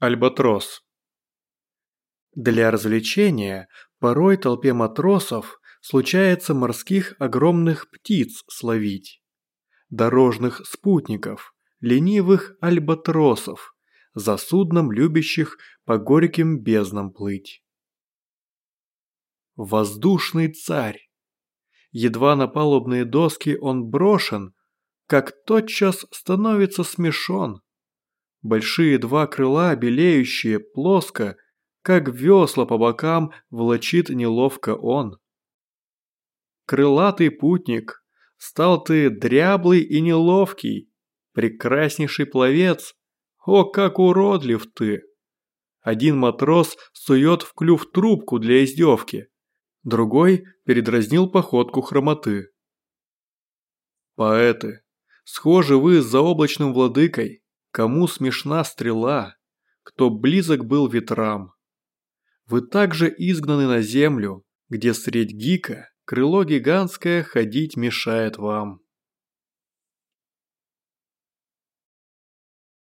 Альбатрос. Для развлечения порой толпе матросов случается морских огромных птиц словить. Дорожных спутников, ленивых альбатросов, за судном любящих по горьким безднам плыть. Воздушный царь. Едва на палубные доски он брошен, как тотчас становится смешон. Большие два крыла, белеющие, плоско, как весла по бокам, влачит неловко он. Крылатый путник, стал ты дряблый и неловкий, прекраснейший пловец, о, как уродлив ты! Один матрос сует в клюв трубку для издевки, другой передразнил походку хромоты. Поэты, схожи вы с заоблачным владыкой, Кому смешна стрела, кто близок был ветрам. Вы также изгнаны на землю, где средь гика крыло гигантское ходить мешает вам.